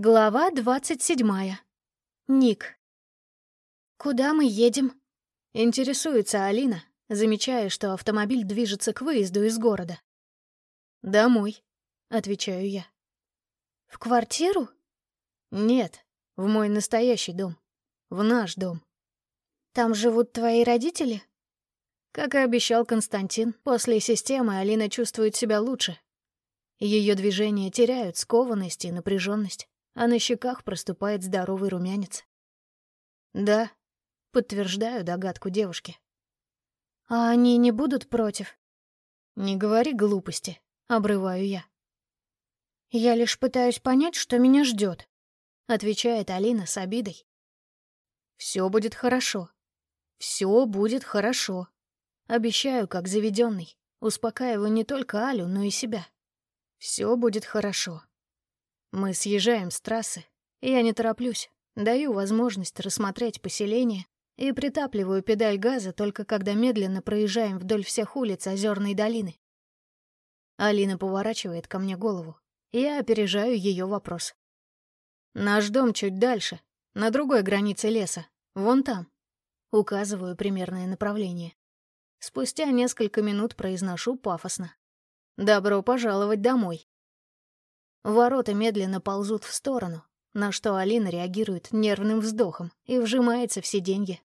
Глава двадцать седьмая. Ник. «Куда мы едем?» — интересуется Алина, замечая, что автомобиль движется к выезду из города. «Домой», — отвечаю я. «В квартиру?» «Нет, в мой настоящий дом. В наш дом». «Там живут твои родители?» Как и обещал Константин, после системы Алина чувствует себя лучше. Ее движения теряют скованность и напряженность а на щеках проступает здоровый румянец. «Да», — подтверждаю догадку девушки. «А они не будут против?» «Не говори глупости», — обрываю я. «Я лишь пытаюсь понять, что меня ждет», — отвечает Алина с обидой. «Все будет хорошо. Все будет хорошо. Обещаю, как заведенный. Успокаиваю не только Алю, но и себя. Все будет хорошо». Мы съезжаем с трассы, я не тороплюсь, даю возможность рассмотреть поселение и притапливаю педаль газа только когда медленно проезжаем вдоль всех улиц Озерной долины. Алина поворачивает ко мне голову, я опережаю ее вопрос. «Наш дом чуть дальше, на другой границе леса, вон там». Указываю примерное направление. Спустя несколько минут произношу пафосно. «Добро пожаловать домой». Ворота медленно ползут в сторону, на что Алина реагирует нервным вздохом и вжимается в сиденье.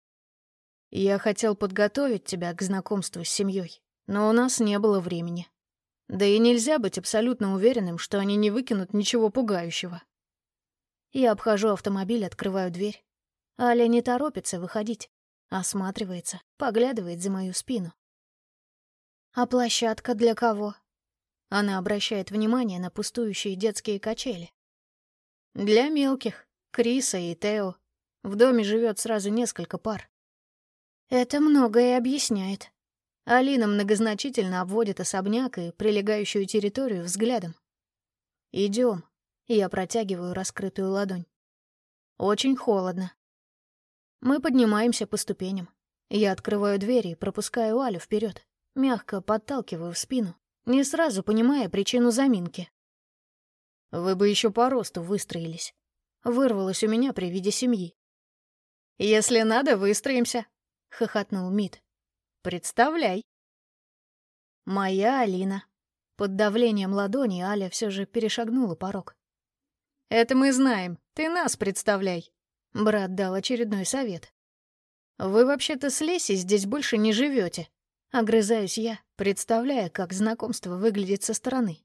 «Я хотел подготовить тебя к знакомству с семьей, но у нас не было времени. Да и нельзя быть абсолютно уверенным, что они не выкинут ничего пугающего». Я обхожу автомобиль, открываю дверь. Аля не торопится выходить, осматривается, поглядывает за мою спину. «А площадка для кого?» Она обращает внимание на пустующие детские качели. Для мелких, Криса и Тео. В доме живет сразу несколько пар. Это многое объясняет. Алина многозначительно обводит особняк и прилегающую территорию взглядом. Идем. Я протягиваю раскрытую ладонь. Очень холодно. Мы поднимаемся по ступеням. Я открываю дверь и пропускаю Алю вперед, мягко подталкиваю в спину не сразу понимая причину заминки. «Вы бы еще по росту выстроились», — вырвалось у меня при виде семьи. «Если надо, выстроимся», — хохотнул Мит. «Представляй». «Моя Алина». Под давлением ладони Аля все же перешагнула порог. «Это мы знаем. Ты нас представляй», — брат дал очередной совет. «Вы вообще-то с Лесей здесь больше не живете. Огрызаюсь я, представляя, как знакомство выглядит со стороны.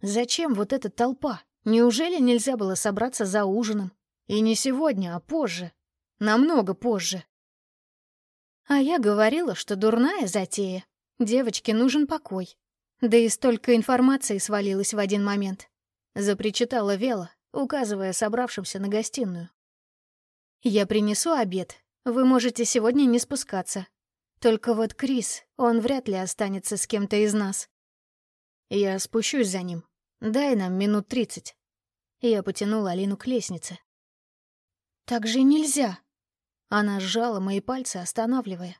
Зачем вот эта толпа? Неужели нельзя было собраться за ужином? И не сегодня, а позже. Намного позже. А я говорила, что дурная затея. Девочке нужен покой. Да и столько информации свалилось в один момент. Запричитала Вела, указывая собравшимся на гостиную. «Я принесу обед. Вы можете сегодня не спускаться. Только вот Крис, он вряд ли останется с кем-то из нас. Я спущусь за ним. Дай нам минут тридцать. Я потянула Алину к лестнице. «Так же нельзя!» Она сжала мои пальцы, останавливая.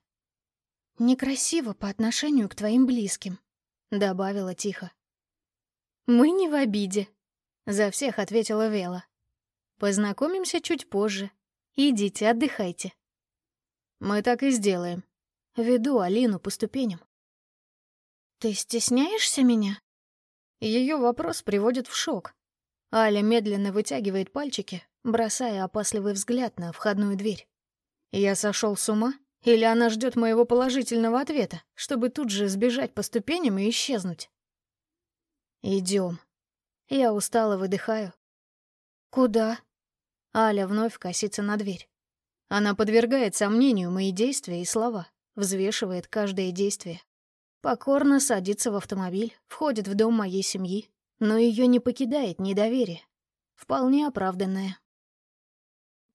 «Некрасиво по отношению к твоим близким», — добавила тихо. «Мы не в обиде», — за всех ответила Вела. «Познакомимся чуть позже. Идите, отдыхайте». «Мы так и сделаем», Веду Алину по ступеням. «Ты стесняешься меня?» Ее вопрос приводит в шок. Аля медленно вытягивает пальчики, бросая опасливый взгляд на входную дверь. Я сошел с ума? Или она ждет моего положительного ответа, чтобы тут же сбежать по ступеням и исчезнуть? Идем. Я устало выдыхаю. Куда? Аля вновь косится на дверь. Она подвергает сомнению мои действия и слова взвешивает каждое действие. Покорно садится в автомобиль, входит в дом моей семьи, но ее не покидает недоверие. Вполне оправданное.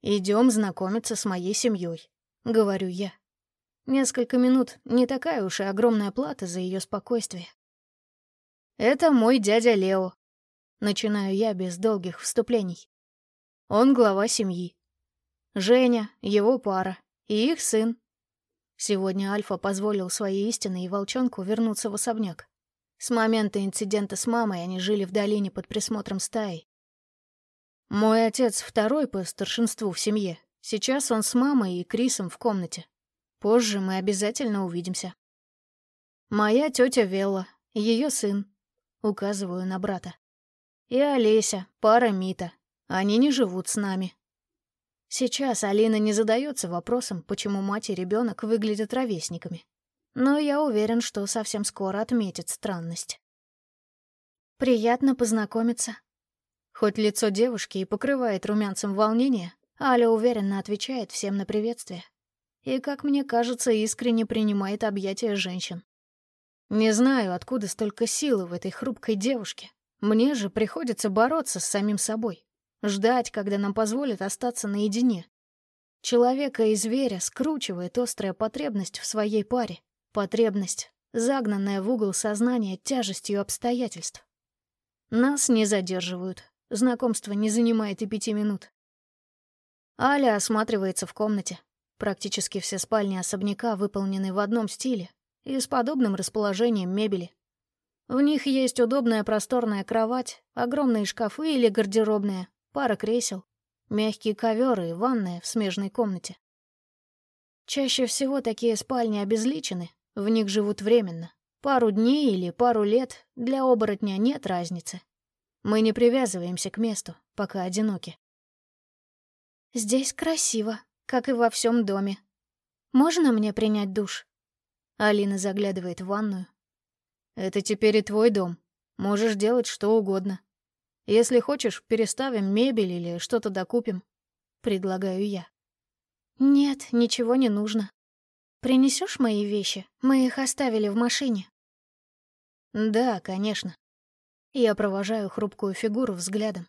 Идем знакомиться с моей семьей, говорю я. Несколько минут — не такая уж и огромная плата за ее спокойствие. Это мой дядя Лео. Начинаю я без долгих вступлений. Он глава семьи. Женя, его пара и их сын, Сегодня Альфа позволил своей истинной волчонку вернуться в особняк. С момента инцидента с мамой они жили в долине под присмотром стаи. Мой отец второй по старшинству в семье. Сейчас он с мамой и Крисом в комнате. Позже мы обязательно увидимся. Моя тетя Велла, ее сын. Указываю на брата. И Олеся, пара Мита. Они не живут с нами. Сейчас Алина не задается вопросом, почему мать и ребенок выглядят ровесниками. Но я уверен, что совсем скоро отметит странность. Приятно познакомиться. Хоть лицо девушки и покрывает румянцем волнение, Аля уверенно отвечает всем на приветствие. И, как мне кажется, искренне принимает объятия женщин. Не знаю, откуда столько силы в этой хрупкой девушке. Мне же приходится бороться с самим собой. Ждать, когда нам позволят остаться наедине. Человека и зверя скручивает острая потребность в своей паре. Потребность, загнанная в угол сознания тяжестью обстоятельств. Нас не задерживают, Знакомство не занимает и пяти минут. Аля осматривается в комнате. Практически все спальни особняка выполнены в одном стиле и с подобным расположением мебели. В них есть удобная просторная кровать, огромные шкафы или гардеробная, пара кресел, мягкие коверы и ванная в смежной комнате. Чаще всего такие спальни обезличены, в них живут временно. Пару дней или пару лет для оборотня нет разницы. Мы не привязываемся к месту, пока одиноки. Здесь красиво, как и во всем доме. Можно мне принять душ? Алина заглядывает в ванную. Это теперь и твой дом. Можешь делать что угодно. Если хочешь, переставим мебель или что-то докупим. Предлагаю я. Нет, ничего не нужно. Принесешь мои вещи? Мы их оставили в машине. Да, конечно. Я провожаю хрупкую фигуру взглядом.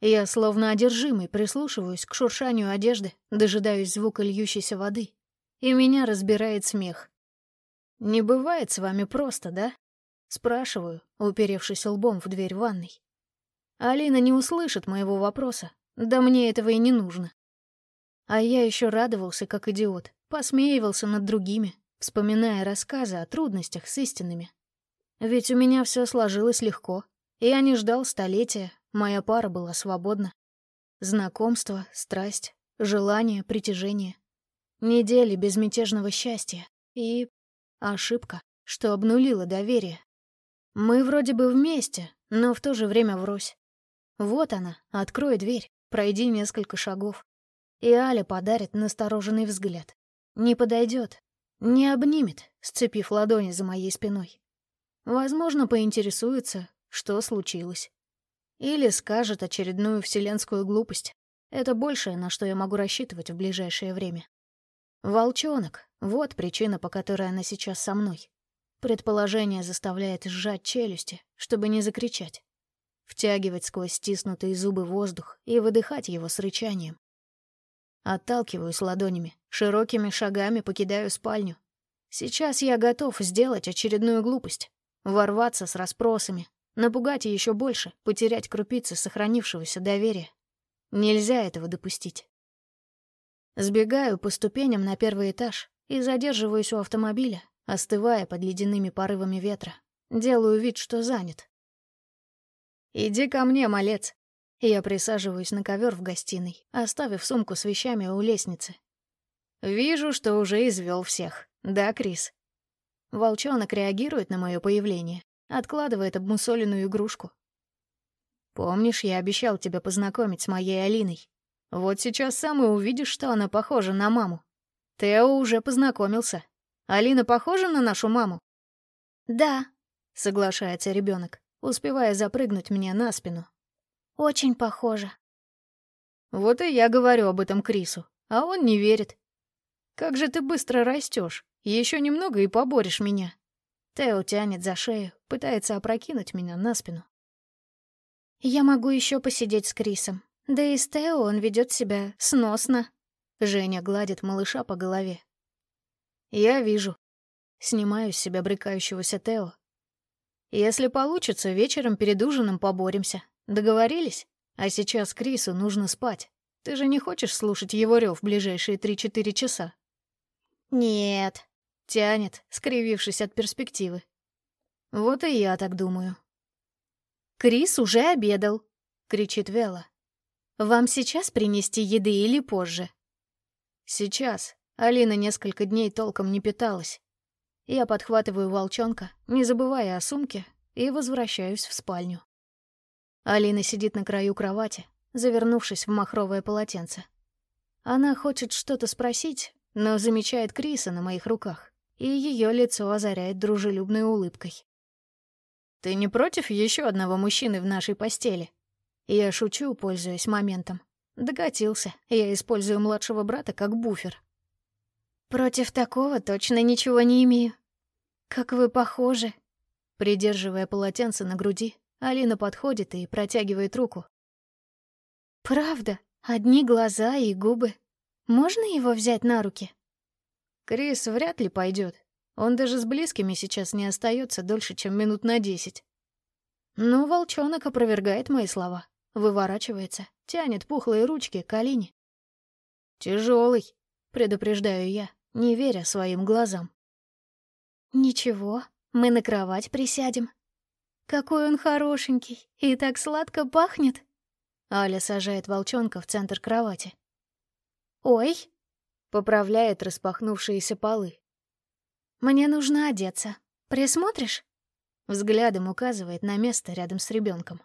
Я словно одержимый прислушиваюсь к шуршанию одежды, дожидаюсь звука льющейся воды. И меня разбирает смех. «Не бывает с вами просто, да?» Спрашиваю, уперевшись лбом в дверь ванной. Алина не услышит моего вопроса. Да мне этого и не нужно. А я еще радовался, как идиот, посмеивался над другими, вспоминая рассказы о трудностях с истинными. Ведь у меня все сложилось легко. Я не ждал столетия, моя пара была свободна. Знакомство, страсть, желание, притяжение. Недели безмятежного счастья. И ошибка, что обнулила доверие. Мы вроде бы вместе, но в то же время врозь. Вот она, открой дверь, пройди несколько шагов. И Аля подарит настороженный взгляд. Не подойдет, не обнимет, сцепив ладони за моей спиной. Возможно, поинтересуется, что случилось. Или скажет очередную вселенскую глупость. Это большее, на что я могу рассчитывать в ближайшее время. Волчонок — вот причина, по которой она сейчас со мной. Предположение заставляет сжать челюсти, чтобы не закричать. Втягивать сквозь стиснутые зубы воздух и выдыхать его с рычанием. Отталкиваюсь ладонями, широкими шагами покидаю спальню. Сейчас я готов сделать очередную глупость. Ворваться с расспросами, Напугать еще больше, потерять крупицы сохранившегося доверия. Нельзя этого допустить. Сбегаю по ступеням на первый этаж и задерживаюсь у автомобиля, остывая под ледяными порывами ветра. Делаю вид, что занят. «Иди ко мне, малец!» Я присаживаюсь на ковер в гостиной, оставив сумку с вещами у лестницы. «Вижу, что уже извел всех. Да, Крис?» Волчонок реагирует на мое появление, Откладывает обмусоленную игрушку. «Помнишь, я обещал тебя познакомить с моей Алиной? Вот сейчас сам и увидишь, что она похожа на маму. Тео уже познакомился. Алина похожа на нашу маму?» «Да», — соглашается ребенок, успевая запрыгнуть мне на спину. «Очень похожа». Вот и я говорю об этом Крису, а он не верит. «Как же ты быстро растешь, еще немного и поборешь меня». Тео тянет за шею, пытается опрокинуть меня на спину. «Я могу еще посидеть с Крисом. Да и с Тео он ведет себя сносно». Женя гладит малыша по голове. «Я вижу». Снимаю с себя брыкающегося Тео. «Если получится, вечером перед ужином поборемся. Договорились? А сейчас Крису нужно спать. Ты же не хочешь слушать его рев ближайшие три-четыре часа?» «Нет», Тянет, скривившись от перспективы. Вот и я так думаю. «Крис уже обедал», — кричит Вела. Вам сейчас принести еды или позже?» «Сейчас. Алина несколько дней толком не питалась. Я подхватываю волчонка, не забывая о сумке, и возвращаюсь в спальню. Алина сидит на краю кровати, завернувшись в махровое полотенце. Она хочет что-то спросить, но замечает Криса на моих руках, и ее лицо озаряет дружелюбной улыбкой. «Ты не против еще одного мужчины в нашей постели?» Я шучу, пользуясь моментом. Докатился, я использую младшего брата как буфер. «Против такого точно ничего не имею. Как вы похожи!» Придерживая полотенце на груди, Алина подходит и протягивает руку. «Правда? Одни глаза и губы. Можно его взять на руки?» Крис вряд ли пойдет. Он даже с близкими сейчас не остается дольше, чем минут на десять. Но волчонок опровергает мои слова, выворачивается, тянет пухлые ручки к Алине. Тяжелый, предупреждаю я, не веря своим глазам. «Ничего, мы на кровать присядем. Какой он хорошенький и так сладко пахнет!» Аля сажает волчонка в центр кровати. «Ой!» — поправляет распахнувшиеся полы. «Мне нужно одеться. Присмотришь?» Взглядом указывает на место рядом с ребенком.